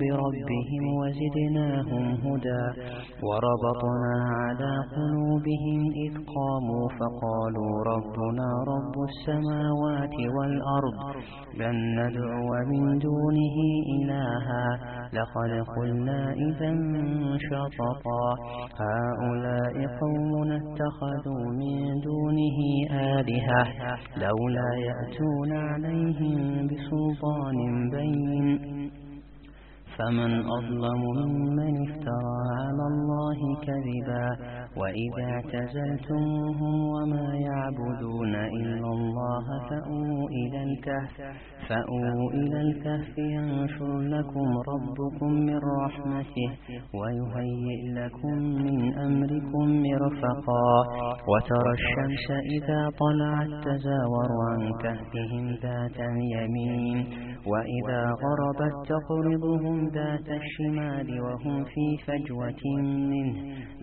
بربهم وزدناهم هدى وربطنا على قلوبهم إذ قاموا فقالوا ربنا رب السماوات والأرض لن ندعو من دونه إلها لقد قلنا إذا شططا هؤلاء قوم اتخذوا من دونه آلهة لولا يأتون عليهم بسلطان بين فمن أظلم ممن افترى على الله كذبا وإذا اعتزلتموهم وما يعبدون إلا الله فأووا إلى الكهف فأووا إلى الكهف ينشر لكم ربكم من رحمته ويهيئ لكم من أمركم مرفقا وترى الشمس إذا طلعت تزاور عن كهفهم ذات اليمين وإذا غربت تقرضهم ذات الشمال وهم في فجوة منه.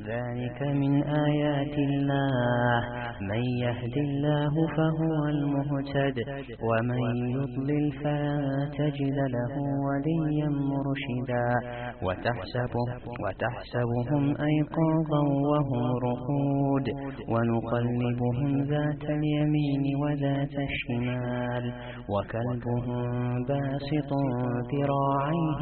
ذلك من آيات الله. من يهد الله فهو المهتد. ومن يضلل فلا تجد له وليا مرشدا. وتحسبه وتحسبهم أيقاظا وهم رقود. ونقلبهم ذات اليمين وذات الشمال. وكلبهم باسط ذراعيه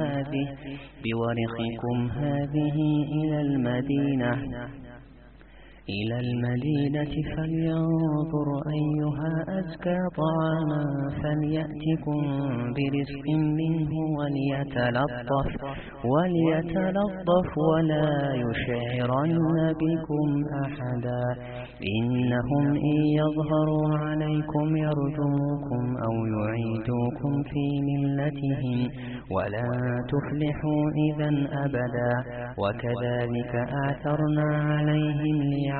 هذه بورقكم هذه إلى المدينة. إلى المدينة فلينظر أيها أزكى طعاما فليأتكم برزق منه وليتلطف وليتلطف ولا يشعرن بكم أحدا. إنهم إن يظهروا عليكم يرجوكم أو يعيدوكم في ملتهم ولا تفلحوا إذا أبدا. وكذلك آثرنا عليهم ليعلموا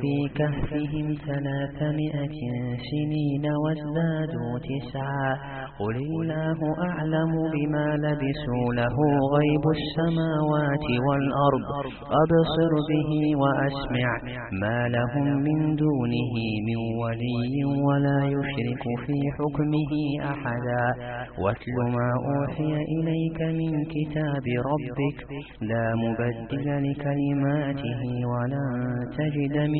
في كهفهم ثلاثمائة سنين وازدادوا تسعا. قل الله أعلم بما لبسوا له غيب السماوات والأرض. أبصر به وأسمع. ما لهم من دونه من ولي ولا يشرك في حكمه أحدا. واتل ما أوحي إليك من كتاب ربك. لا مبدل لكلماته ولا تجد من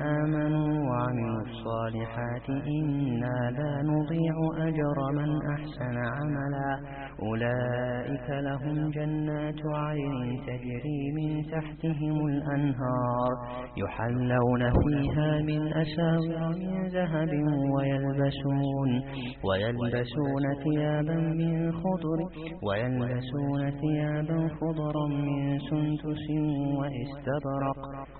آمنوا وعملوا الصالحات إنا لا نضيع أجر من أحسن عملا. أولئك لهم جنات عين تجري من تحتهم الأنهار. يحلون فيها من أساور من ذهب ويلبسون ويلبسون ثيابا من خضر ويلبسون ثيابا خضرا من سندس وإستبرق.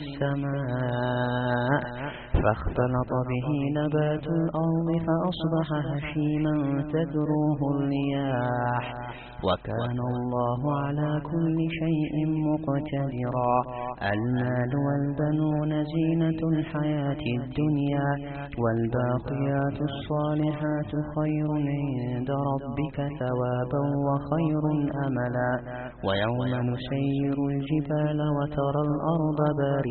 السماء فاختلط به نبات الأرض فأصبح هشيما تدروه الرياح وكان الله على كل شيء مقتدرا المال والبنون زينة الحياة الدنيا والباقيات الصالحات خير عند ربك ثوابا وخير أملا ويوم نسير الجبال وترى الأرض بارزة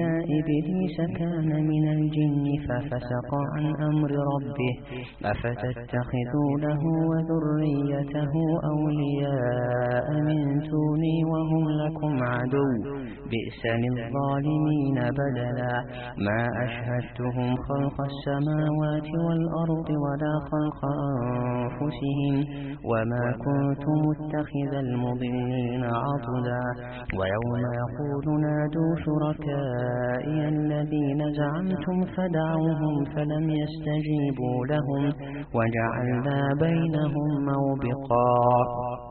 إبليس كان من الجن ففسق عن أمر ربه أفتتخذونه وذريته أولياء من دوني وهم لكم عدو بئس للظالمين بدلا. ما أشهدتهم خلق السماوات والأرض ولا خلق أنفسهم وما كنت متخذ المضلين عضدا ويوم يقول نادوا شركائي الذين زعمتم فدعوهم فلم يستجيبوا لهم وجعلنا بينهم موبقا.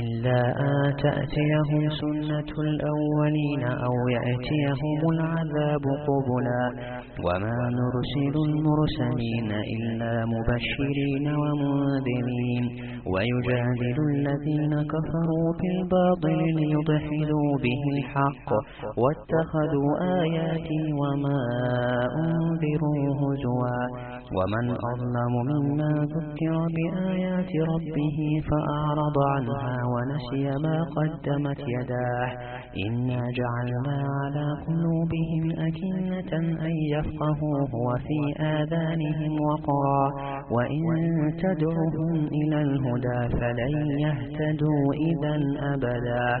إلا أن تأتيهم سنة الأولين أو يأتيهم العذاب قبلا. وما نرسل المرسلين إلا مبشرين ومنذرين. ويجادل الذين كفروا بالباطل ليضحلوا به الحق. واتخذوا آياتي وما أنذروا هزوا. ومن أظلم مما ذكر بآيات ربه فأعرض عنها ونسي ما قدمت يداه. إنا جعلنا على قلوبهم أكنة أن يفقهوه وفي آذانهم وقرا وإن تدعهم إلى الهدى فلن يهتدوا إذا أبدا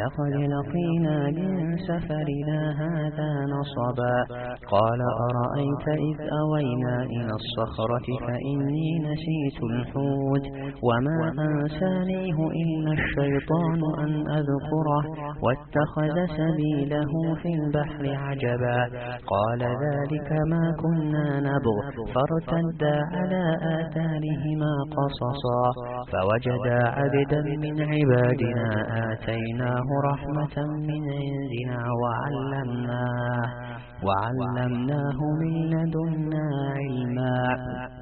لقد لقينا من سفرنا هذا نصبا. قال أرأيت إذ أوينا إلى الصخرة فإني نسيت الحوت وما أنسانيه إلا الشيطان أن أذكره واتخذ سبيله في البحر عجبا. قال ذلك ما كنا نبغ. فارتدا على آثارهما قصصا. فوجدا عبدا من عبادنا آتيناه رحمة من عندنا وعلمناه, وعلمناه من لدنا علما.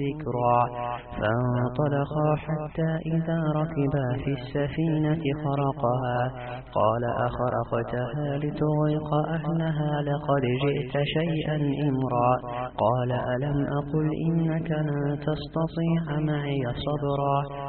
ذكرا. فانطلقا حتى إذا ركبا في السفينة خرقها. قال أخرقتها لتغيق أهلها لقد جئت شيئا إمرا. قال ألم أقل إنك لن تستطيع معي صبرا.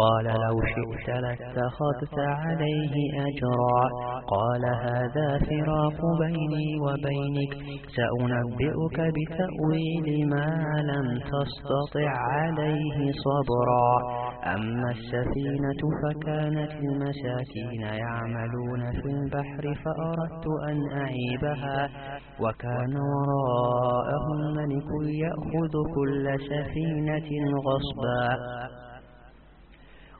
قال لو شئت لاتخذت عليه أجرا. قال هذا فراق بيني وبينك. سأنبئك بتأويل ما لم تستطع عليه صبرا. أما السفينة فكانت المساكين يعملون في البحر فأردت أن أعيبها. وكان وراءهم ملك يأخذ كل سفينة غصبا.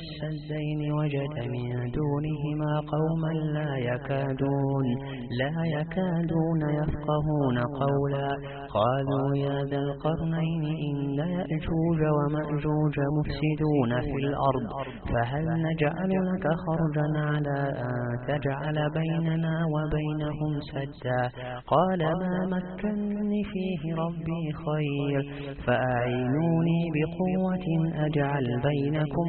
السدين وجد من دونهما قوما لا يكادون لا يكادون يفقهون قولا. قالوا يا ذا القرنين إن يأجوج ومأجوج مفسدون في الأرض فهل نجعل لك خرجا على أن تجعل بيننا وبينهم سدا؟ قال ما مكنني فيه ربي خير فأعينوني بقوة أجعل بينكم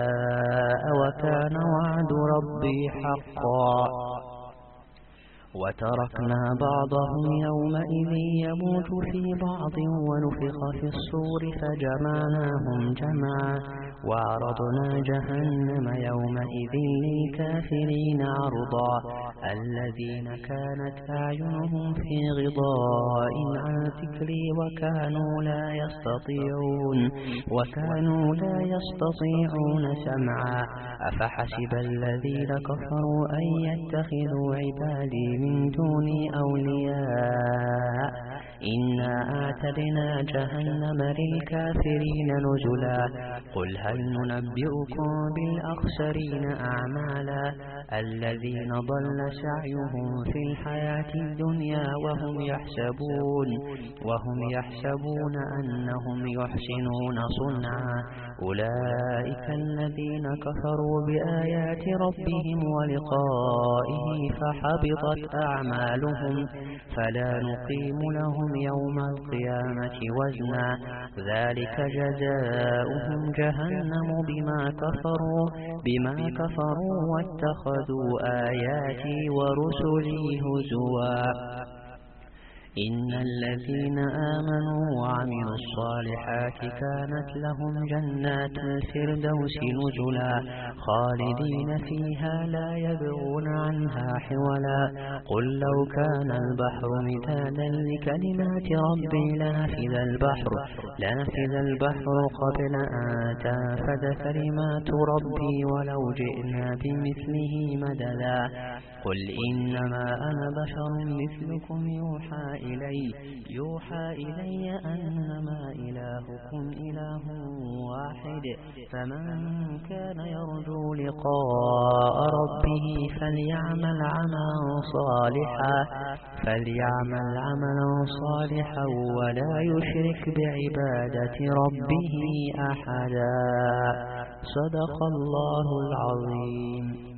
وكان وعد ربي حقا. وتركنا بعضهم يومئذ يموت في بعض ونفخ في الصور فجمعناهم جمعا. وعرضنا جهنم يومئذ للكافرين عرضا. الذين كانت أعينهم في غضاء عن ذكري وكانوا لا يستطيعون وكانوا لا يستطيعون سمعا. أفحسب الذين كفروا أن يتخذوا عبادي من دوني أولياء؟ إنا أعتدنا جهنم للكافرين نزلا قل هل ننبئكم بالأخسرين أعمالا الذين ضل سعيهم في الحياة الدنيا وهم يحسبون وهم يحسبون أنهم يحسنون صنعا أولئك الذين كفروا بآيات ربهم ولقائه فحبطت أعمالهم فلا نقيم لهم يوم القيامة وزنا. ذلك جزاؤهم جهنم بما كفروا بما كفروا واتخذوا آياتي ورسلي هزوا. إن الذين آمنوا وعملوا الصالحات كانت لهم جنات الفردوس نزلا خالدين فيها لا يبغون عنها حولا قل لو كان البحر مدادا لكلمات ربي لنفذ البحر لنفذ البحر قبل أن تنفذ كلمات ربي ولو جئنا بمثله مددا قل إنما أنا بشر مثلكم يوحى إلي. يوحى إلي أنما إلهكم إله واحد. فمن كان يرجو لقاء ربه فليعمل عملا صالحا. فليعمل عملا صالحا ولا يشرك بعبادة ربه أحدا. صدق الله العظيم.